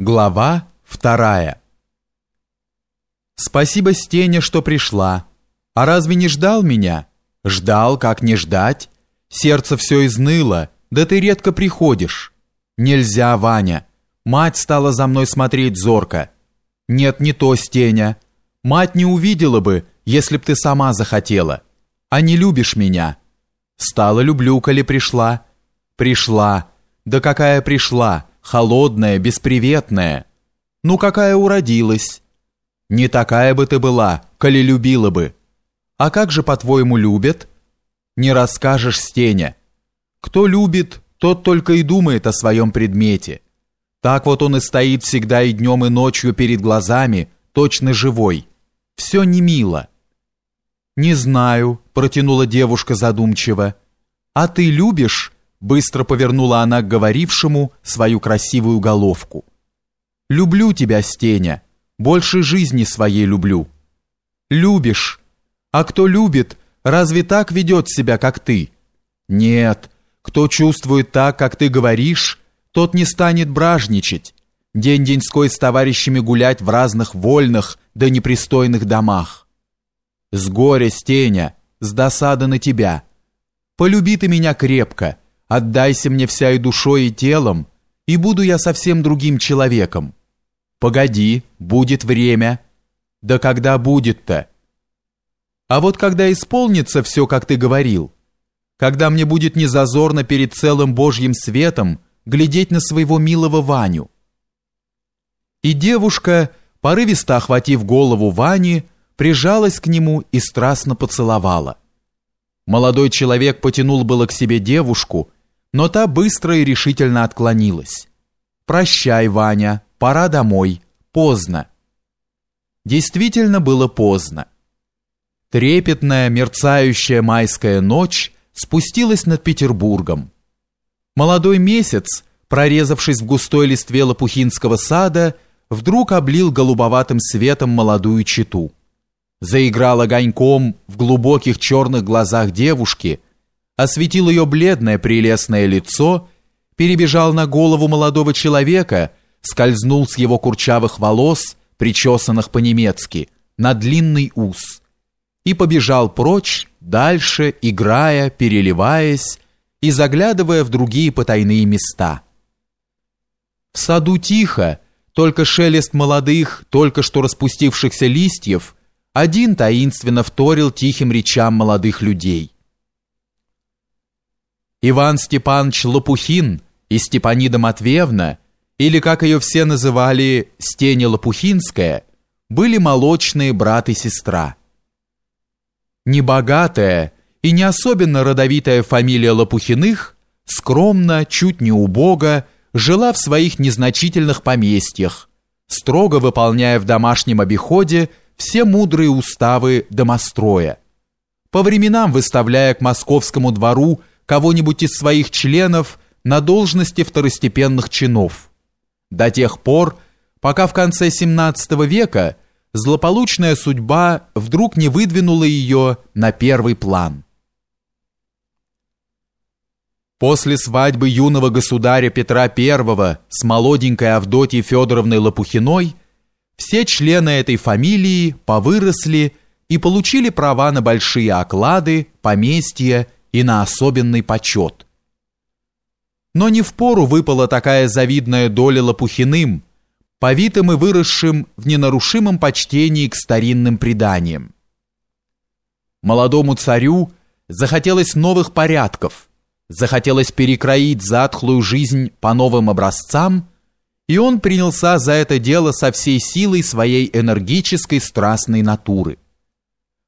Глава вторая. Спасибо Стене, что пришла. А разве не ждал меня? Ждал, как не ждать. Сердце все изныло, да ты редко приходишь. Нельзя, Ваня. Мать стала за мной смотреть зорко. Нет, не то, Стеня. Мать не увидела бы, если б ты сама захотела. А не любишь меня. Стала люблю, коли пришла. Пришла. Да какая пришла? Холодная, бесприветная. Ну какая уродилась? Не такая бы ты была, коли любила бы. А как же, по-твоему, любят? Не расскажешь, Стеня. Кто любит, тот только и думает о своем предмете. Так вот он и стоит всегда и днем, и ночью перед глазами, точно живой. Все не мило. «Не знаю», — протянула девушка задумчиво. «А ты любишь?» Быстро повернула она к говорившему свою красивую головку. «Люблю тебя, Стеня, больше жизни своей люблю». «Любишь. А кто любит, разве так ведет себя, как ты?» «Нет, кто чувствует так, как ты говоришь, тот не станет бражничать, день-деньской с товарищами гулять в разных вольных да непристойных домах. С горя, Стеня, с досады на тебя. Полюби ты меня крепко» Отдайся мне вся и душой, и телом, и буду я совсем другим человеком. Погоди, будет время. Да когда будет-то? А вот когда исполнится все, как ты говорил, когда мне будет незазорно перед целым Божьим светом глядеть на своего милого Ваню. И девушка, порывисто охватив голову Вани, прижалась к нему и страстно поцеловала. Молодой человек потянул было к себе девушку, но та быстро и решительно отклонилась. «Прощай, Ваня, пора домой, поздно». Действительно было поздно. Трепетная, мерцающая майская ночь спустилась над Петербургом. Молодой месяц, прорезавшись в густой листве Лопухинского сада, вдруг облил голубоватым светом молодую читу. Заиграл огоньком в глубоких черных глазах девушки – осветил ее бледное прелестное лицо, перебежал на голову молодого человека, скользнул с его курчавых волос, причесанных по-немецки, на длинный ус, и побежал прочь, дальше, играя, переливаясь и заглядывая в другие потайные места. В саду тихо, только шелест молодых, только что распустившихся листьев, один таинственно вторил тихим речам молодых людей. Иван Степанович Лопухин и Степанида Матвеевна, или как ее все называли Стеня Лопухинская, были молочные брат и сестра. Небогатая и не особенно родовитая фамилия Лопухиных скромно, чуть не убого, жила в своих незначительных поместьях, строго выполняя в домашнем обиходе все мудрые уставы домостроя, по временам выставляя к московскому двору кого-нибудь из своих членов на должности второстепенных чинов. До тех пор, пока в конце 17 века злополучная судьба вдруг не выдвинула ее на первый план. После свадьбы юного государя Петра I с молоденькой Авдотьей Федоровной Лопухиной все члены этой фамилии повыросли и получили права на большие оклады, поместья и на особенный почет. Но не впору выпала такая завидная доля Лопухиным, повитым и выросшим в ненарушимом почтении к старинным преданиям. Молодому царю захотелось новых порядков, захотелось перекроить затхлую жизнь по новым образцам, и он принялся за это дело со всей силой своей энергической страстной натуры.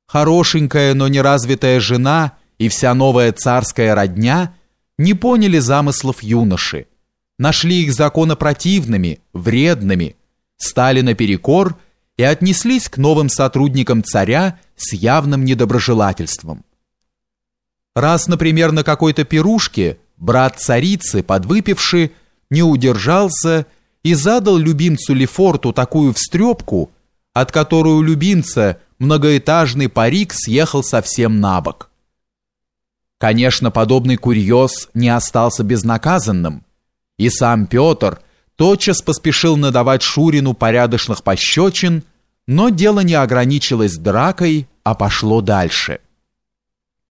Хорошенькая, но неразвитая жена – и вся новая царская родня не поняли замыслов юноши, нашли их законопротивными, вредными, стали наперекор и отнеслись к новым сотрудникам царя с явным недоброжелательством. Раз, например, на какой-то пирушке брат царицы, подвыпивший, не удержался и задал любимцу Лефорту такую встрепку, от которой у любимца многоэтажный парик съехал совсем на бок. Конечно, подобный курьез не остался безнаказанным, и сам Петр тотчас поспешил надавать Шурину порядочных пощечин, но дело не ограничилось дракой, а пошло дальше –